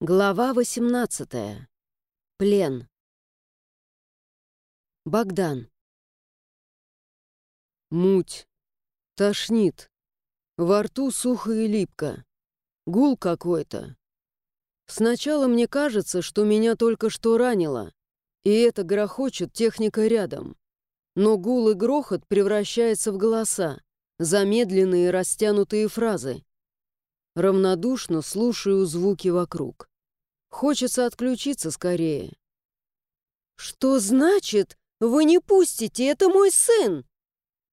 Глава 18. Плен. Богдан. Муть. Тошнит. Во рту сухо и липко. Гул какой-то. Сначала мне кажется, что меня только что ранило, и это грохочет техника рядом. Но гул и грохот превращается в голоса, замедленные растянутые фразы. Равнодушно слушаю звуки вокруг. Хочется отключиться скорее. «Что значит, вы не пустите? Это мой сын!»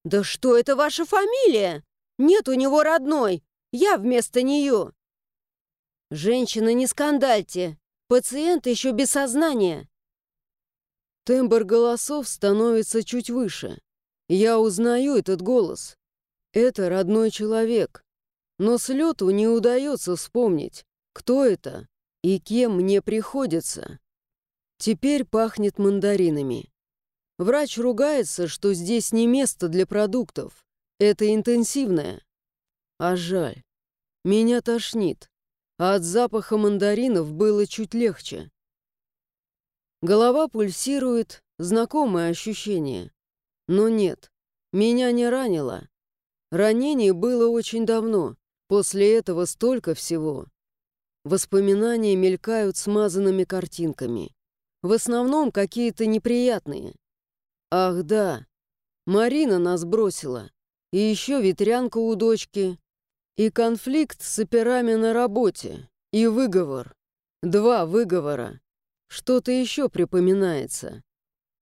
«Да что это ваша фамилия? Нет у него родной! Я вместо нее!» «Женщина, не скандальте! Пациент еще без сознания!» Тембр голосов становится чуть выше. Я узнаю этот голос. Это родной человек. Но с лету не удается вспомнить, кто это и кем мне приходится. Теперь пахнет мандаринами. Врач ругается, что здесь не место для продуктов. Это интенсивное. А жаль. Меня тошнит. А от запаха мандаринов было чуть легче. Голова пульсирует, знакомое ощущение. Но нет, меня не ранило. Ранение было очень давно, После этого столько всего. Воспоминания мелькают смазанными картинками. В основном какие-то неприятные. Ах да, Марина нас бросила. И еще ветрянка у дочки. И конфликт с операми на работе. И выговор. Два выговора. Что-то еще припоминается.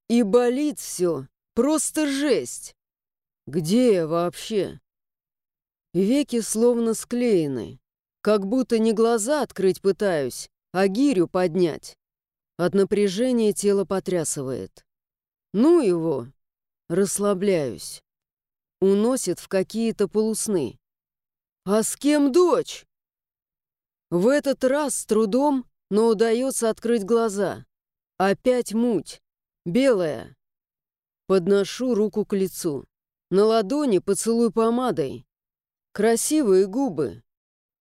И болит все. Просто жесть. Где я вообще? Веки словно склеены, как будто не глаза открыть пытаюсь, а гирю поднять. От напряжения тело потрясывает. Ну его, расслабляюсь. Уносит в какие-то полусны. А с кем дочь? В этот раз с трудом, но удается открыть глаза. Опять муть, белая. Подношу руку к лицу. На ладони поцелуй помадой. Красивые губы.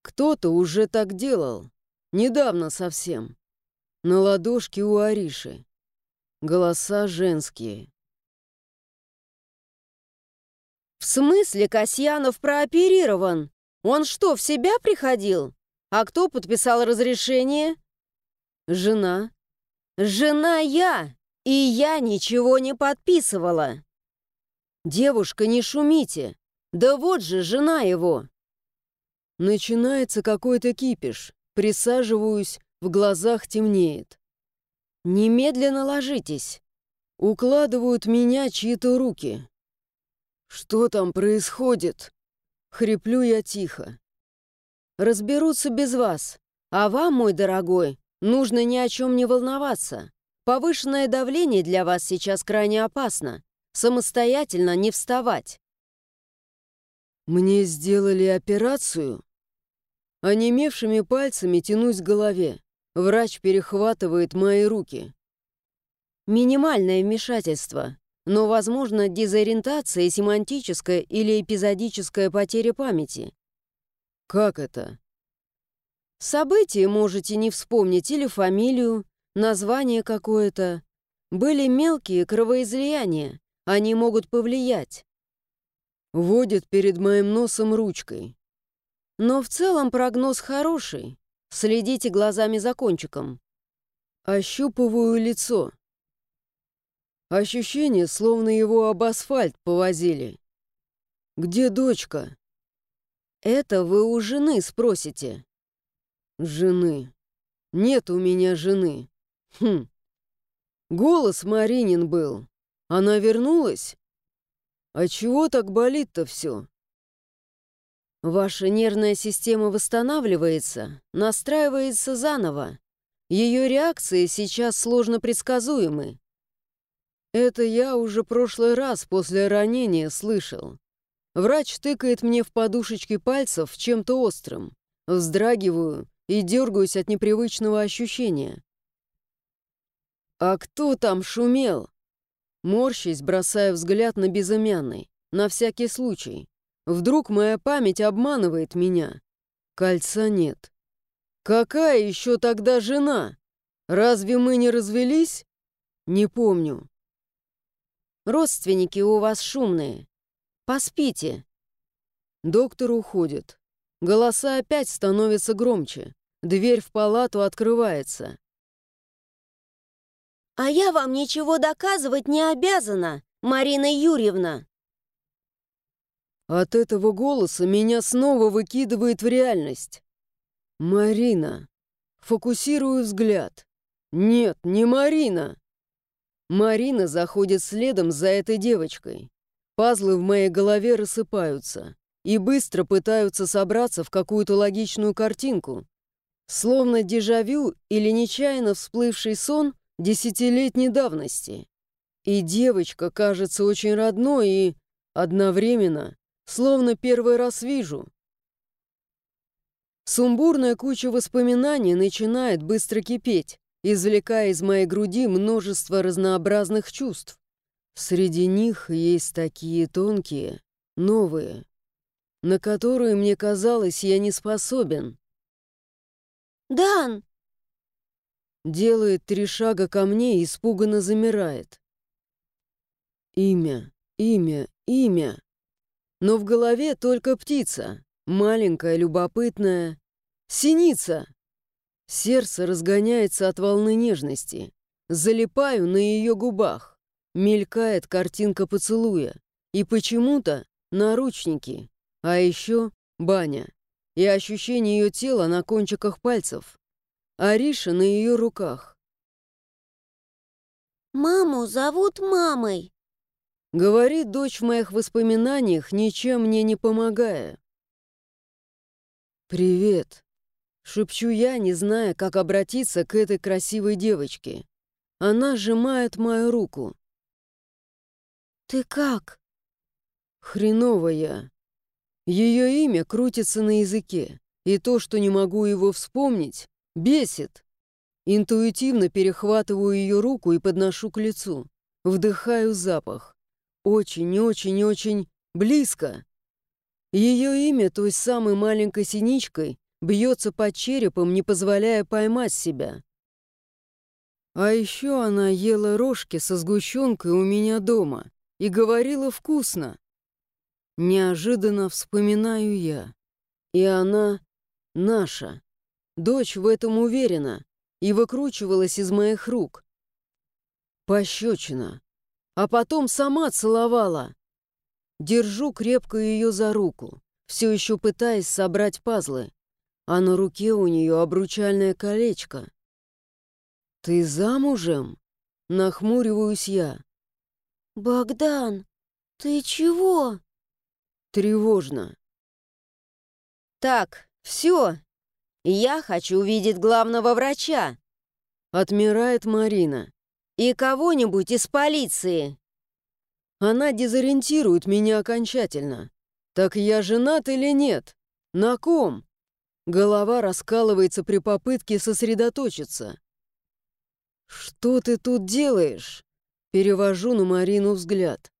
Кто-то уже так делал. Недавно совсем. На ладошке у Ариши. Голоса женские. «В смысле Касьянов прооперирован? Он что, в себя приходил? А кто подписал разрешение?» «Жена». «Жена я, и я ничего не подписывала». «Девушка, не шумите. Да вот же жена его!» Начинается какой-то кипиш. Присаживаюсь, в глазах темнеет. «Немедленно ложитесь!» Укладывают меня чьи-то руки. «Что там происходит?» Хриплю я тихо. «Разберутся без вас. А вам, мой дорогой, нужно ни о чем не волноваться. Повышенное давление для вас сейчас крайне опасно. Самостоятельно не вставать. «Мне сделали операцию?» Онемевшими пальцами тянусь к голове. Врач перехватывает мои руки. Минимальное вмешательство, но, возможно, дезориентация, семантическая или эпизодическая потеря памяти. Как это? События можете не вспомнить или фамилию, название какое-то. Были мелкие кровоизлияния, они могут повлиять. Водит перед моим носом ручкой. Но в целом прогноз хороший. Следите глазами за кончиком. Ощупываю лицо. Ощущение, словно его об асфальт повозили. Где дочка? Это вы у жены спросите. Жены. Нет у меня жены. Хм. Голос Маринин был. Она вернулась? «А чего так болит-то все?» «Ваша нервная система восстанавливается, настраивается заново. Ее реакции сейчас сложно предсказуемы». «Это я уже прошлый раз после ранения слышал. Врач тыкает мне в подушечки пальцев чем-то острым. Вздрагиваю и дергаюсь от непривычного ощущения. «А кто там шумел?» Морщись, бросая взгляд на безымянный, на всякий случай. Вдруг моя память обманывает меня. Кольца нет. Какая еще тогда жена? Разве мы не развелись? Не помню. Родственники у вас шумные. Поспите. Доктор уходит. Голоса опять становятся громче. Дверь в палату открывается. «А я вам ничего доказывать не обязана, Марина Юрьевна!» От этого голоса меня снова выкидывает в реальность. «Марина!» Фокусирую взгляд. «Нет, не Марина!» Марина заходит следом за этой девочкой. Пазлы в моей голове рассыпаются и быстро пытаются собраться в какую-то логичную картинку. Словно дежавю или нечаянно всплывший сон десятилетней давности. И девочка кажется очень родной и одновременно, словно первый раз вижу. Сумбурная куча воспоминаний начинает быстро кипеть, извлекая из моей груди множество разнообразных чувств. Среди них есть такие тонкие, новые, на которые, мне казалось, я не способен. «Дан!» Делает три шага ко мне и испуганно замирает. Имя, имя, имя. Но в голове только птица, маленькая, любопытная. Синица! Сердце разгоняется от волны нежности. Залипаю на ее губах. Мелькает картинка поцелуя. И почему-то наручники. А еще баня. И ощущение ее тела на кончиках пальцев. Ариша на ее руках. «Маму зовут мамой», — говорит дочь в моих воспоминаниях, ничем мне не помогая. «Привет», — шепчу я, не зная, как обратиться к этой красивой девочке. Она сжимает мою руку. «Ты как?» «Хреново я. Ее имя крутится на языке, и то, что не могу его вспомнить, бесит. Интуитивно перехватываю ее руку и подношу к лицу. Вдыхаю запах. Очень-очень-очень близко. Ее имя той самой маленькой синичкой бьется под черепом, не позволяя поймать себя. А еще она ела рожки со сгущенкой у меня дома и говорила вкусно. Неожиданно вспоминаю я. И она наша. Дочь в этом уверена и выкручивалась из моих рук. Пощечина. А потом сама целовала. Держу крепко ее за руку, все еще пытаясь собрать пазлы. А на руке у нее обручальное колечко. «Ты замужем?» Нахмуриваюсь я. «Богдан, ты чего?» Тревожно. «Так, все. Я хочу увидеть главного врача», — отмирает Марина. «И кого-нибудь из полиции». Она дезориентирует меня окончательно. Так я женат или нет? На ком? Голова раскалывается при попытке сосредоточиться. «Что ты тут делаешь?» Перевожу на Марину взгляд.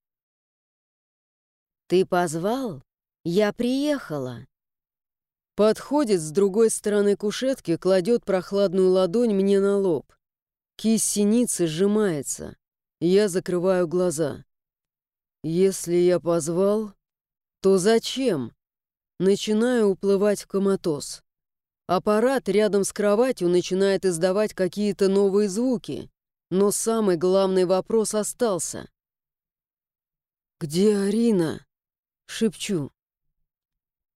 «Ты позвал? Я приехала». Подходит с другой стороны кушетки, кладет прохладную ладонь мне на лоб. Кисть синицы сжимается. Я закрываю глаза. Если я позвал, то зачем? Начинаю уплывать в коматоз. Аппарат рядом с кроватью начинает издавать какие-то новые звуки, но самый главный вопрос остался. «Где Арина?» Шепчу.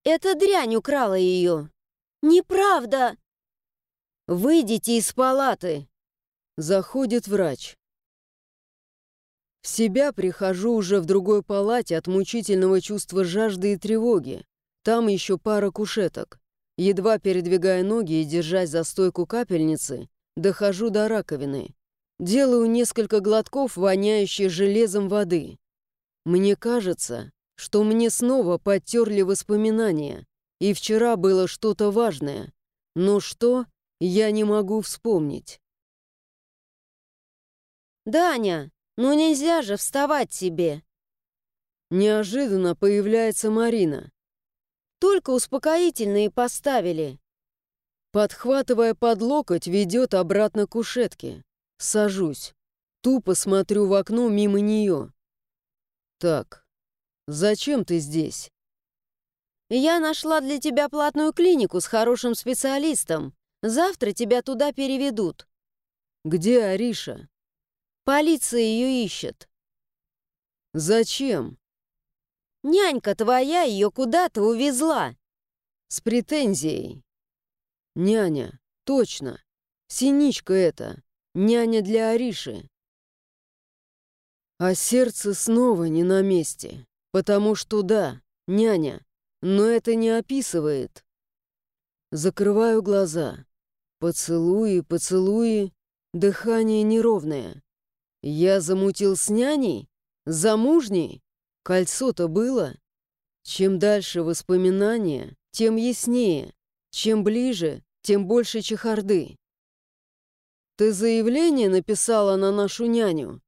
«Эта дрянь украла ее!» «Неправда!» «Выйдите из палаты!» Заходит врач. В себя прихожу уже в другой палате от мучительного чувства жажды и тревоги. Там еще пара кушеток. Едва передвигая ноги и держась за стойку капельницы, дохожу до раковины. Делаю несколько глотков, воняющей железом воды. Мне кажется, что мне снова подтерли воспоминания, и вчера было что-то важное, но что, я не могу вспомнить. «Даня, ну нельзя же вставать тебе!» Неожиданно появляется Марина. «Только успокоительные поставили». Подхватывая под локоть, ведет обратно к кушетке. Сажусь. Тупо смотрю в окно мимо нее. Так, зачем ты здесь? Я нашла для тебя платную клинику с хорошим специалистом. Завтра тебя туда переведут. Где Ариша? Полиция ее ищет. Зачем? Нянька твоя ее куда-то увезла. С претензией. Няня, точно. Синичка это. Няня для Ариши. А сердце снова не на месте. Потому что да, няня. Но это не описывает. Закрываю глаза. Поцелуи, поцелуи. Дыхание неровное. Я замутил с няней? Замужней? Кольцо-то было? Чем дальше воспоминания, тем яснее. Чем ближе, тем больше чехарды. Ты заявление написала на нашу няню?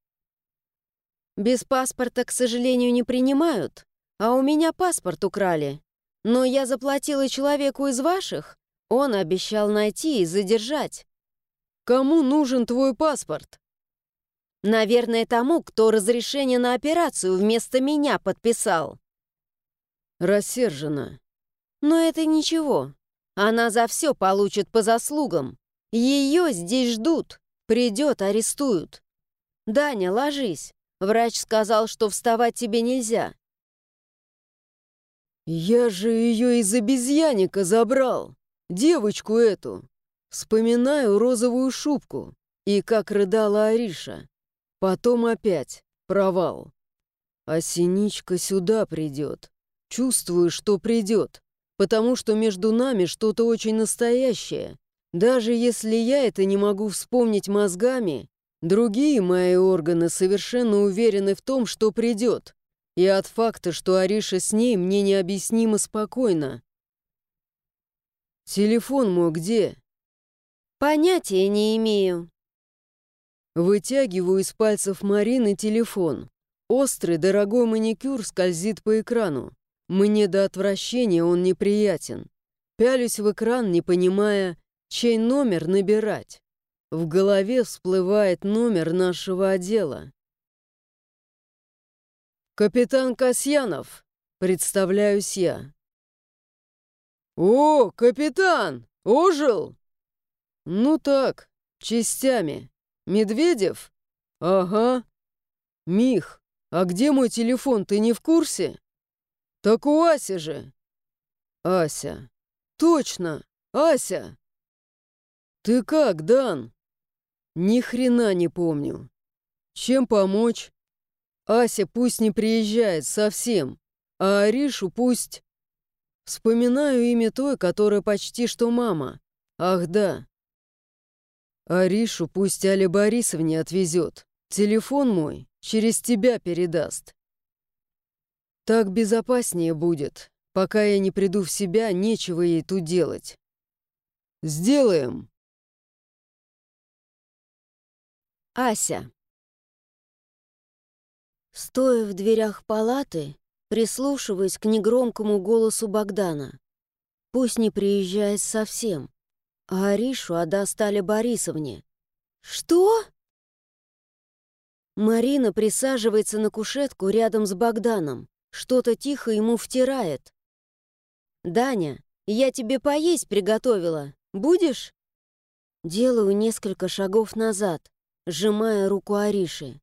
Без паспорта, к сожалению, не принимают, а у меня паспорт украли. Но я заплатила человеку из ваших, он обещал найти и задержать. Кому нужен твой паспорт? Наверное, тому, кто разрешение на операцию вместо меня подписал. Рассержена. Но это ничего. Она за все получит по заслугам. Ее здесь ждут. Придет, арестуют. Даня, ложись. Врач сказал, что вставать тебе нельзя. Я же ее из обезьяника забрал. Девочку эту. Вспоминаю розовую шубку и как рыдала Ариша. Потом опять провал. А синичка сюда придет. Чувствую, что придет, потому что между нами что-то очень настоящее. Даже если я это не могу вспомнить мозгами, другие мои органы совершенно уверены в том, что придет. И от факта, что Ариша с ней, мне необъяснимо спокойно. «Телефон мой где?» «Понятия не имею». Вытягиваю из пальцев Марины телефон. Острый, дорогой маникюр скользит по экрану. Мне до отвращения он неприятен. Пялюсь в экран, не понимая, чей номер набирать. В голове всплывает номер нашего отдела. «Капитан Касьянов!» — представляюсь я. «О, капитан! Ожил?» «Ну так, частями. Медведев?» «Ага. Мих, а где мой телефон, ты не в курсе?» «Так у Аси же!» «Ася! Точно! Ася!» «Ты как, Дан?» «Ни хрена не помню. Чем помочь?» «Ася пусть не приезжает совсем, а Аришу пусть...» Вспоминаю имя той, которая почти что мама. Ах, да. Аришу пусть Али Борисовне отвезет. Телефон мой через тебя передаст. Так безопаснее будет. Пока я не приду в себя, нечего ей тут делать. Сделаем. Ася. Стоя в дверях палаты, прислушиваясь к негромкому голосу Богдана. Пусть не приезжает совсем, а Аришу отдаст Али Борисовне. «Что?» Марина присаживается на кушетку рядом с Богданом. Что-то тихо ему втирает. «Даня, я тебе поесть приготовила. Будешь?» Делаю несколько шагов назад, сжимая руку Ариши.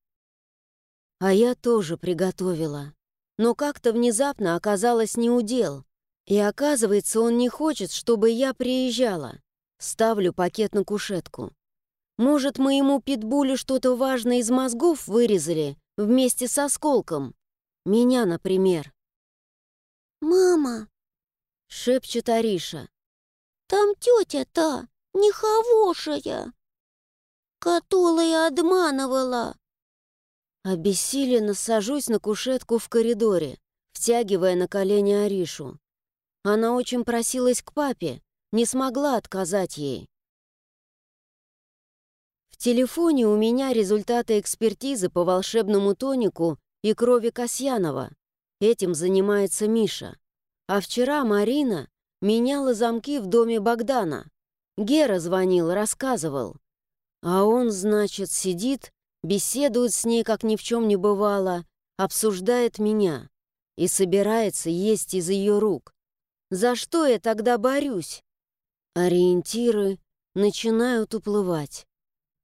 А я тоже приготовила. Но как-то внезапно оказалось неудел. И оказывается, он не хочет, чтобы я приезжала. Ставлю пакет на кушетку. Может, моему питбулю что-то важное из мозгов вырезали вместе с осколком? Меня, например. «Мама!» — шепчет Ариша. «Там тетя-то нехорошая, которая обманывала». Обессиленно сажусь на кушетку в коридоре, втягивая на колени Аришу. Она очень просилась к папе, не смогла отказать ей. В телефоне у меня результаты экспертизы по волшебному тонику и крови Касьянова. Этим занимается Миша. А вчера Марина меняла замки в доме Богдана. Гера звонил, рассказывал. А он, значит, сидит, беседует с ней, как ни в чем не бывало, обсуждает меня и собирается есть из ее рук. За что я тогда борюсь? Ориентиры начинают уплывать.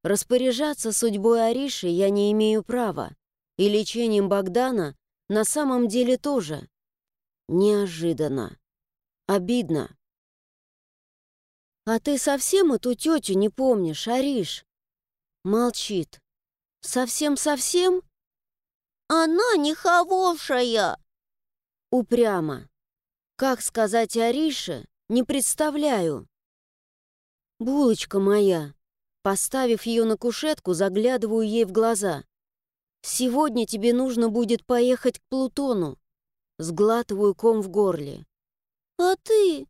Распоряжаться судьбой Ариши я не имею права, и лечением Богдана на самом деле тоже. Неожиданно. Обидно. «А ты совсем эту тетю не помнишь, Ариш?» Молчит. «Совсем-совсем?» «Она не хорошая!» Упрямо. Как сказать Арише, не представляю. «Булочка моя!» Поставив ее на кушетку, заглядываю ей в глаза. «Сегодня тебе нужно будет поехать к Плутону». Сглатываю ком в горле. «А ты?»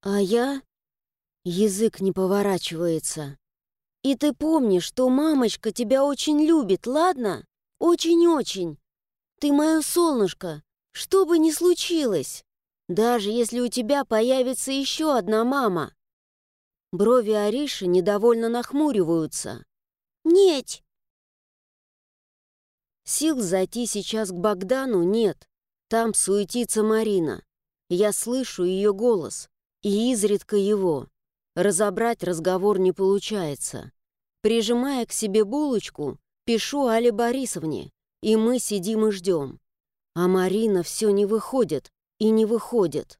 «А я?» Язык не поворачивается. «И ты помни, что мамочка тебя очень любит, ладно? Очень-очень. Ты мое солнышко, что бы ни случилось. Даже если у тебя появится еще одна мама». Брови Ариши недовольно нахмуриваются. «Нет!» Сил зайти сейчас к Богдану нет. Там суетится Марина. Я слышу ее голос и изредка его. Разобрать разговор не получается. Прижимая к себе булочку, пишу Але Борисовне, и мы сидим и ждем. А Марина все не выходит и не выходит.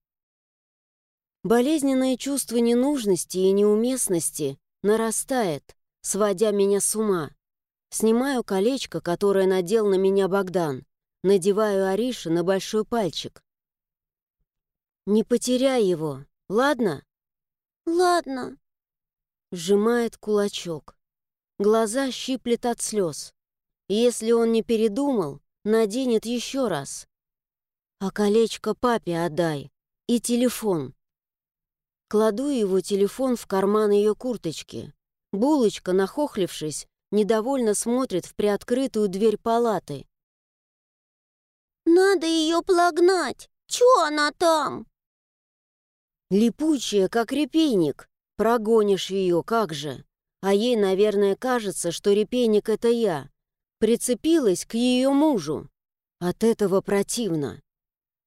Болезненное чувство ненужности и неуместности нарастает, сводя меня с ума. Снимаю колечко, которое надел на меня Богдан, надеваю Арише на большой пальчик. «Не потеряй его, Ладно?» «Ладно», — сжимает кулачок. Глаза щиплет от слез. Если он не передумал, наденет еще раз. А колечко папе отдай. И телефон. Кладу его телефон в карман ее курточки. Булочка, нахохлившись, недовольно смотрит в приоткрытую дверь палаты. «Надо ее плагнать! Чё она там?» Липучая, как репейник. Прогонишь ее, как же. А ей, наверное, кажется, что репейник — это я. Прицепилась к ее мужу. От этого противно.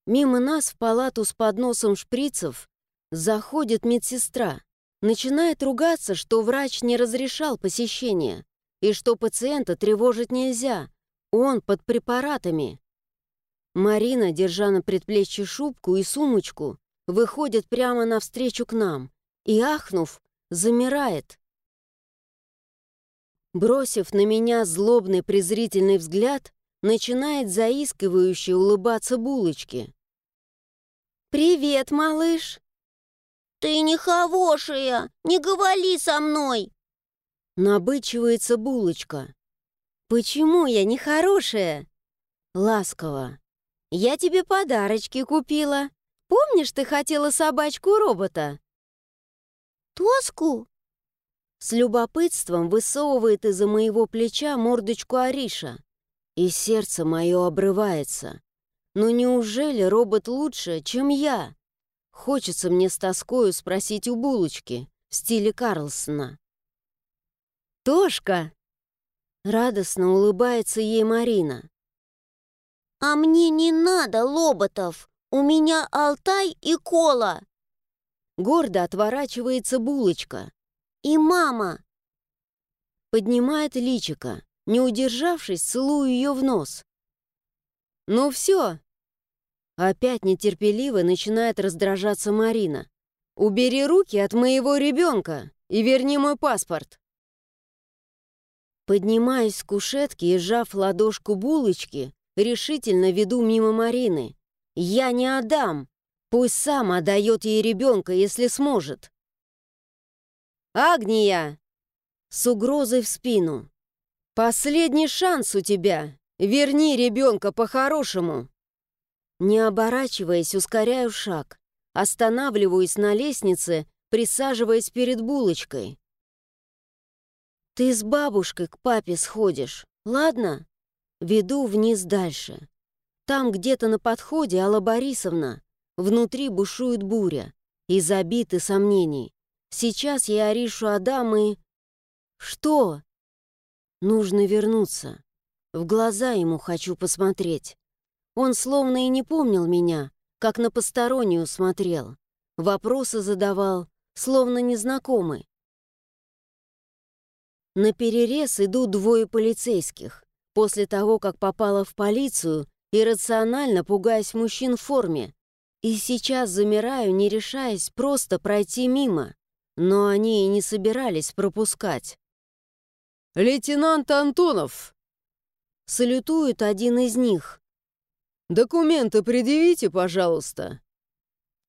Мимо нас в палату с подносом шприцев заходит медсестра. Начинает ругаться, что врач не разрешал посещение и что пациента тревожить нельзя. Он под препаратами. Марина, держа на предплечье шубку и сумочку, выходит прямо навстречу к нам и, ахнув, замирает. Бросив на меня злобный презрительный взгляд, начинает заискивающе улыбаться булочки. «Привет, малыш!» «Ты не хорошая! Не говори со мной!» Набычивается булочка. «Почему я не хорошая?» Ласково. «Я тебе подарочки купила. Помнишь, ты хотела собачку-робота?» «Тоску?» С любопытством высовывает из-за моего плеча мордочку Ариша. И сердце мое обрывается. Но неужели робот лучше, чем я? Хочется мне с тоскою спросить у булочки в стиле Карлсона. «Тошка!» Радостно улыбается ей Марина. «А мне не надо лоботов!» «У меня Алтай и Кола!» Гордо отворачивается булочка. «И мама!» Поднимает личика, не удержавшись, целую ее в нос. «Ну все!» Опять нетерпеливо начинает раздражаться Марина. «Убери руки от моего ребенка и верни мой паспорт!» Поднимаюсь с кушетки и, сжав ладошку булочки, решительно веду мимо Марины, я не отдам. Пусть сам отдает ей ребенка, если сможет. Агния! С угрозой в спину. Последний шанс у тебя. Верни ребенка по-хорошему. Не оборачиваясь, ускоряю шаг. Останавливаюсь на лестнице, присаживаясь перед булочкой. Ты с бабушкой к папе сходишь, ладно? Веду вниз дальше. Там где-то на подходе Алла Борисовна. Внутри бушует буря и забиты сомнений. Сейчас я Аришу отдам и... Что? Нужно вернуться. В глаза ему хочу посмотреть. Он словно и не помнил меня, как на постороннюю смотрел. Вопросы задавал, словно незнакомый. На перерез идут двое полицейских. После того, как попала в полицию, иррационально пугаясь мужчин в форме. И сейчас замираю, не решаясь просто пройти мимо. Но они и не собирались пропускать. «Лейтенант Антонов!» Салютует один из них. «Документы предъявите, пожалуйста».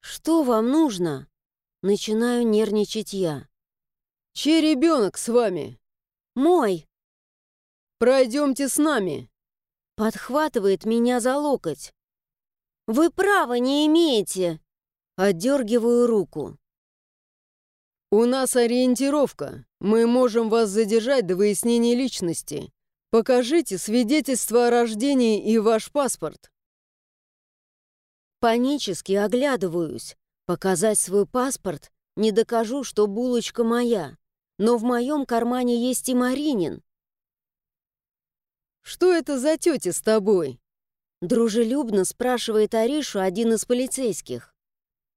«Что вам нужно?» Начинаю нервничать я. «Чей ребенок с вами?» «Мой!» «Пройдемте с нами!» Подхватывает меня за локоть. «Вы права не имеете!» Отдергиваю руку. «У нас ориентировка. Мы можем вас задержать до выяснения личности. Покажите свидетельство о рождении и ваш паспорт». Панически оглядываюсь. Показать свой паспорт не докажу, что булочка моя. Но в моем кармане есть и Маринин. «Что это за тетя с тобой?» Дружелюбно спрашивает Аришу один из полицейских.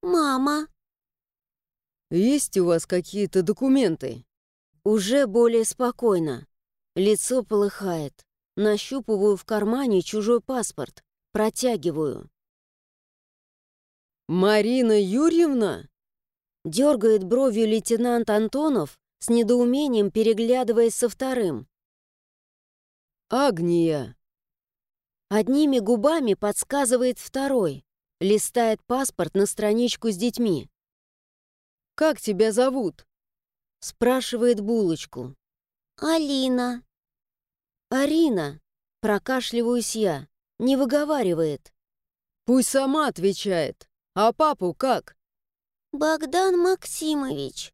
«Мама». «Есть у вас какие-то документы?» Уже более спокойно. Лицо полыхает. Нащупываю в кармане чужой паспорт. Протягиваю. «Марина Юрьевна?» Дергает бровью лейтенант Антонов, с недоумением переглядываясь со вторым. «Агния!» Одними губами подсказывает второй, листает паспорт на страничку с детьми. «Как тебя зовут?» Спрашивает булочку. Алина. «Арина!» Прокашливаюсь я, не выговаривает. «Пусть сама отвечает. А папу как?» Богдан Максимович.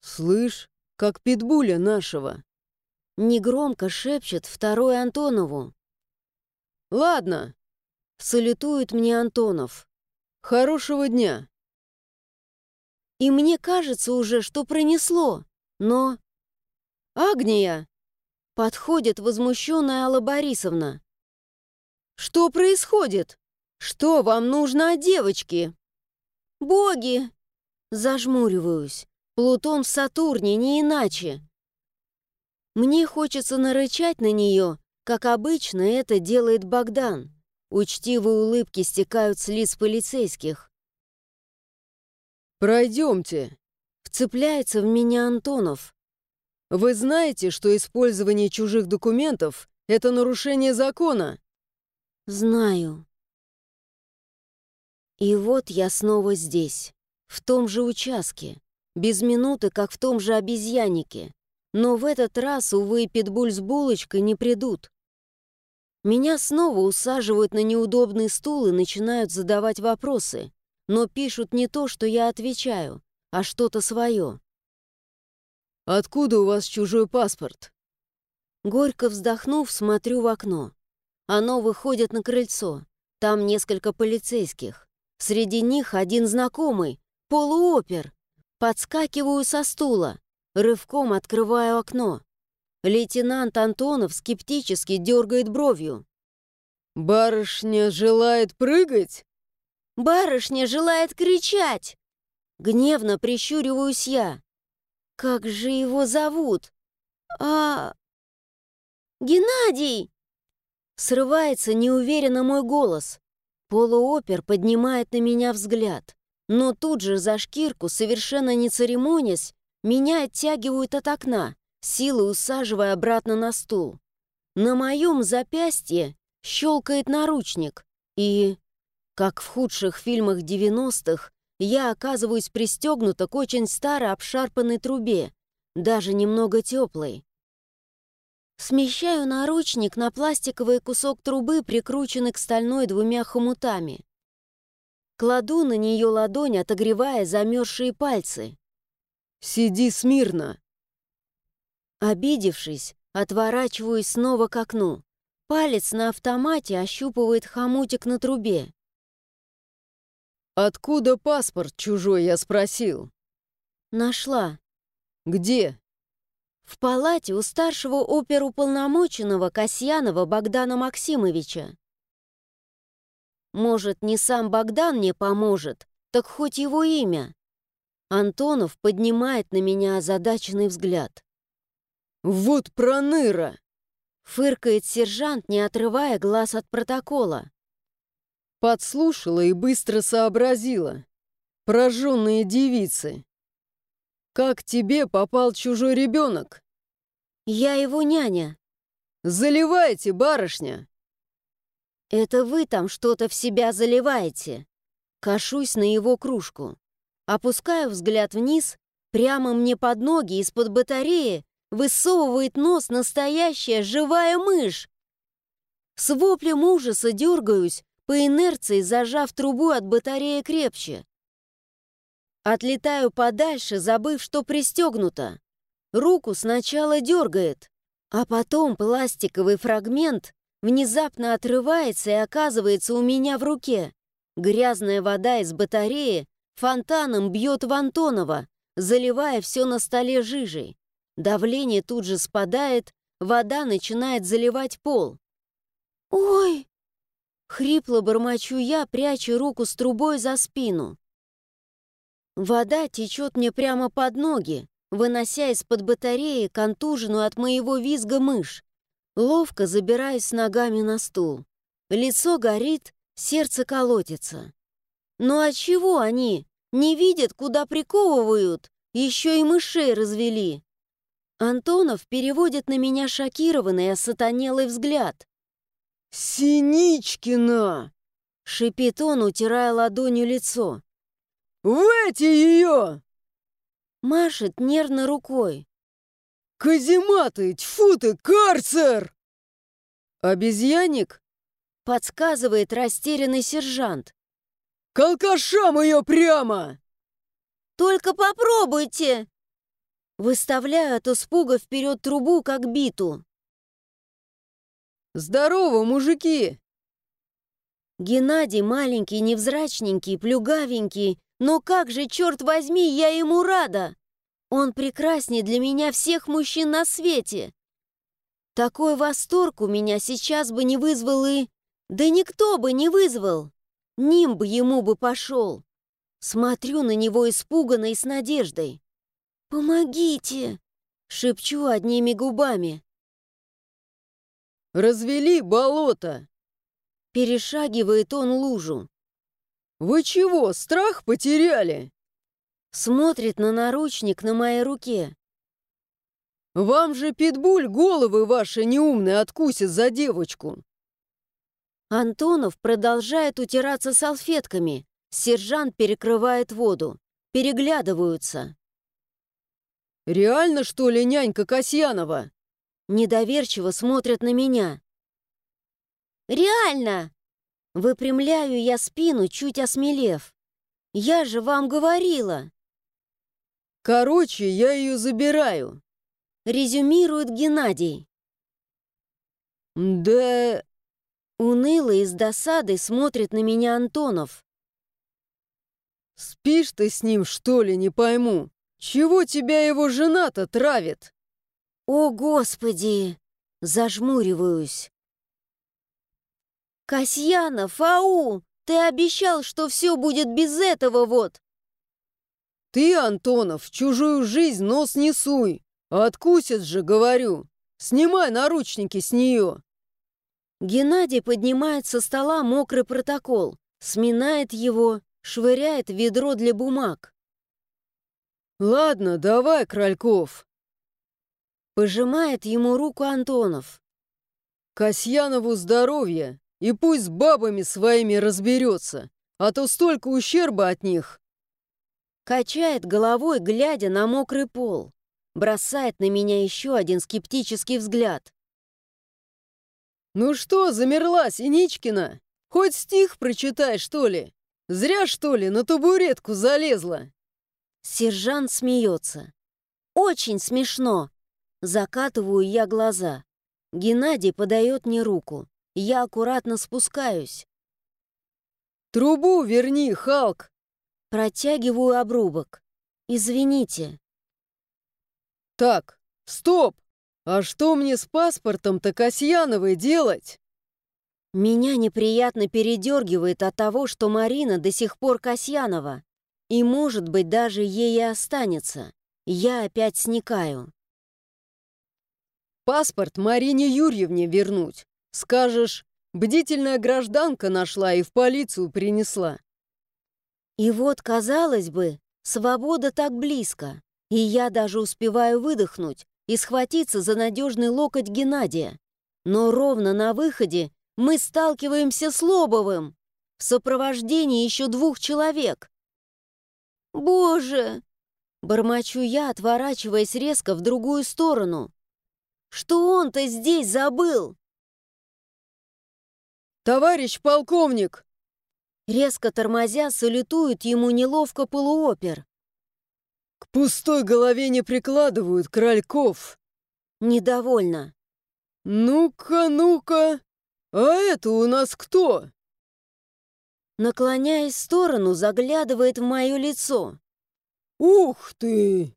«Слышь, как питбуля нашего. Негромко шепчет второй Антонову. «Ладно», — салютует мне Антонов. «Хорошего дня». И мне кажется уже, что пронесло, но... «Агния!» — подходит возмущенная Алла Борисовна. «Что происходит? Что вам нужно от девочки?» «Боги!» — зажмуриваюсь. «Плутон в Сатурне, не иначе. Мне хочется нарычать на нее, как обычно это делает Богдан. Учтивые улыбки стекают с лиц полицейских. «Пройдемте», — вцепляется в меня Антонов. «Вы знаете, что использование чужих документов — это нарушение закона?» «Знаю». И вот я снова здесь, в том же участке, без минуты, как в том же обезьяннике. Но в этот раз, увы, питбуль с булочкой не придут. Меня снова усаживают на неудобный стул и начинают задавать вопросы, но пишут не то, что я отвечаю, а что-то свое. «Откуда у вас чужой паспорт?» Горько вздохнув, смотрю в окно. Оно выходит на крыльцо. Там несколько полицейских. Среди них один знакомый, полуопер. Подскакиваю со стула. Рывком открываю окно. Лейтенант Антонов скептически дергает бровью. «Барышня желает прыгать?» «Барышня желает кричать!» Гневно прищуриваюсь я. «Как же его зовут?» «А...» «Геннадий!» Срывается неуверенно мой голос. Полуопер поднимает на меня взгляд. Но тут же за шкирку, совершенно не церемонясь, меня оттягивают от окна, силой усаживая обратно на стул. На моем запястье щелкает наручник, и, как в худших фильмах 90-х, я оказываюсь пристегнута к очень старой обшарпанной трубе, даже немного теплой. Смещаю наручник на пластиковый кусок трубы, прикрученный к стальной двумя хомутами. Кладу на нее ладонь, отогревая замерзшие пальцы. «Сиди смирно!» Обидевшись, отворачиваюсь снова к окну. Палец на автомате ощупывает хомутик на трубе. «Откуда паспорт чужой?» — я спросил. Нашла. Где? В палате у старшего оперуполномоченного Касьянова Богдана Максимовича. Может, не сам Богдан мне поможет, так хоть его имя. Антонов поднимает на меня озадаченный взгляд. «Вот проныра!» Фыркает сержант, не отрывая глаз от протокола. Подслушала и быстро сообразила. Пораженные девицы. «Как тебе попал чужой ребенок?» «Я его няня». «Заливайте, барышня!» «Это вы там что-то в себя заливаете». Кашусь на его кружку. Опускаю взгляд вниз, прямо мне под ноги из-под батареи высовывает нос настоящая живая мышь. С воплем ужаса дергаюсь, по инерции зажав трубу от батареи крепче. Отлетаю подальше, забыв, что пристегнуто. Руку сначала дергает, а потом пластиковый фрагмент внезапно отрывается и оказывается у меня в руке. Грязная вода из батареи фонтаном бьет в Антонова, заливая все на столе жижей. Давление тут же спадает, вода начинает заливать пол. «Ой!» Хрипло бормочу я, пряча руку с трубой за спину. Вода течет мне прямо под ноги, вынося из-под батареи контуженную от моего визга мышь. Ловко забираюсь ногами на стул. Лицо горит, сердце колотится. Ну а чего они? Не видят, куда приковывают? Еще и мышей развели. Антонов переводит на меня шокированный, осатанелый взгляд. «Синичкина!» — шипит он, утирая ладонью лицо. «В эти ее!» Машет нервно рукой. «Казематы! Тьфу ты, карцер!» «Обезьянник?» — подсказывает растерянный сержант. «К алкашам ее прямо!» «Только попробуйте!» Выставляю от испуга вперед трубу, как биту. «Здорово, мужики!» Геннадий маленький, невзрачненький, плюгавенький, но как же, черт возьми, я ему рада! Он прекраснее для меня всех мужчин на свете. Такой восторг у меня сейчас бы не вызвал и... Да никто бы не вызвал. Ним бы ему бы пошел. Смотрю на него испуганно и с надеждой. «Помогите!» — шепчу одними губами. «Развели болото!» Перешагивает он лужу. «Вы чего, страх потеряли?» Смотрит на наручник на моей руке. «Вам же питбуль головы ваши неумные откусит за девочку!» Антонов продолжает утираться салфетками. Сержант перекрывает воду. Переглядываются. «Реально, что ли, нянька Касьянова?» Недоверчиво смотрят на меня. «Реально!» Выпрямляю я спину, чуть осмелев. «Я же вам говорила!» «Короче, я ее забираю», — резюмирует Геннадий. «Да...» Уныло и с досадой смотрит на меня Антонов. «Спишь ты с ним, что ли, не пойму?» «Чего тебя его жена-то травит?» «О, Господи!» Зажмуриваюсь. «Касьянов, ау! Ты обещал, что все будет без этого вот!» «Ты, Антонов, чужую жизнь нос не суй! Откусит же, говорю! Снимай наручники с нее!» Геннадий поднимает со стола мокрый протокол, сминает его, швыряет в ведро для бумаг. «Ладно, давай, Крольков!» Пожимает ему руку Антонов. «Касьянову здоровье, и пусть с бабами своими разберется, а то столько ущерба от них!» Качает головой, глядя на мокрый пол. Бросает на меня еще один скептический взгляд. «Ну что, замерла, Синичкина? Хоть стих прочитай, что ли? Зря, что ли, на табуретку залезла?» Сержант смеется. «Очень смешно!» Закатываю я глаза. Геннадий подает мне руку. Я аккуратно спускаюсь. «Трубу верни, Халк!» Протягиваю обрубок. Извините. Так, стоп! А что мне с паспортом-то Касьяновой делать? Меня неприятно передергивает от того, что Марина до сих пор Касьянова. И, может быть, даже ей и останется. Я опять сникаю. Паспорт Марине Юрьевне вернуть. Скажешь, бдительная гражданка нашла и в полицию принесла. И вот, казалось бы, свобода так близко. И я даже успеваю выдохнуть и схватиться за надежный локоть Геннадия. Но ровно на выходе мы сталкиваемся с Лобовым в сопровождении еще двух человек. «Боже!» — бормочу я, отворачиваясь резко в другую сторону. «Что он-то здесь забыл?» «Товарищ полковник!» Резко тормозя, салютует ему неловко полуопер. «К пустой голове не прикладывают крольков!» Недовольно. «Ну-ка, ну-ка! А это у нас кто?» Наклоняясь в сторону, заглядывает в мое лицо. «Ух ты!»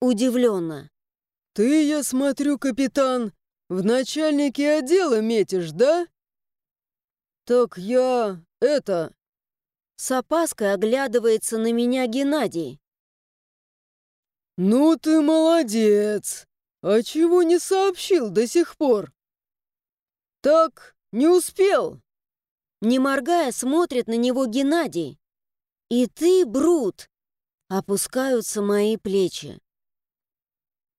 Удивленно. «Ты, я смотрю, капитан, в начальнике отдела метишь, да?» «Так я... это...» С опаской оглядывается на меня Геннадий. «Ну ты молодец! А чего не сообщил до сих пор?» «Так, не успел!» Не моргая, смотрит на него Геннадий. «И ты, Брут!» Опускаются мои плечи.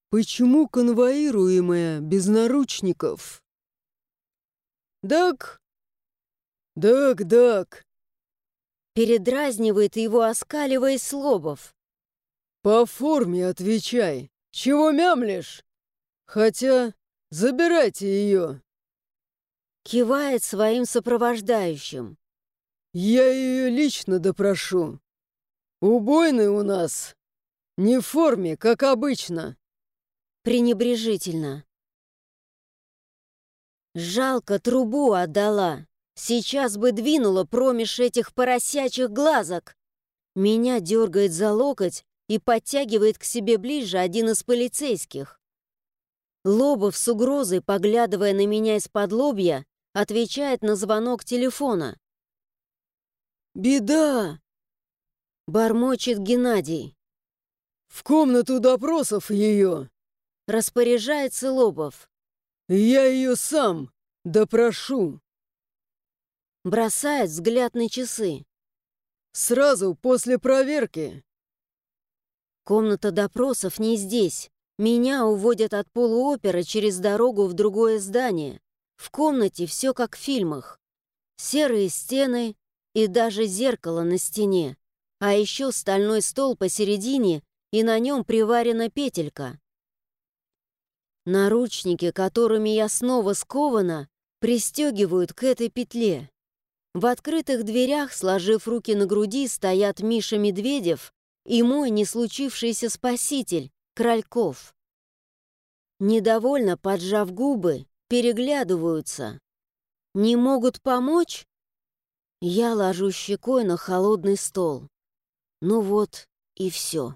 «Почему конвоируемая без наручников?» «Дак, дак, дак!» Передразнивает его, оскаливаясь слобов. «По форме отвечай. Чего мямлишь? Хотя забирайте ее». Кивает своим сопровождающим. «Я ее лично допрошу. Убойный у нас. Не в форме, как обычно». Пренебрежительно. Жалко, трубу отдала. Сейчас бы двинула промеж этих поросячьих глазок. Меня дергает за локоть и подтягивает к себе ближе один из полицейских. Лобов с угрозой, поглядывая на меня из-под лобья, отвечает на звонок телефона. «Беда!» — бормочет Геннадий. «В комнату допросов ее!» — распоряжается Лобов. «Я ее сам допрошу!» Бросает взгляд на часы. «Сразу после проверки!» Комната допросов не здесь. Меня уводят от полуопера через дорогу в другое здание. В комнате все как в фильмах. Серые стены и даже зеркало на стене. А еще стальной стол посередине, и на нем приварена петелька. Наручники, которыми я снова скована, пристегивают к этой петле. В открытых дверях, сложив руки на груди, стоят Миша Медведев и мой не случившийся спаситель, Крольков. Недовольно поджав губы, переглядываются. Не могут помочь? Я ложу щекой на холодный стол. Ну вот и все.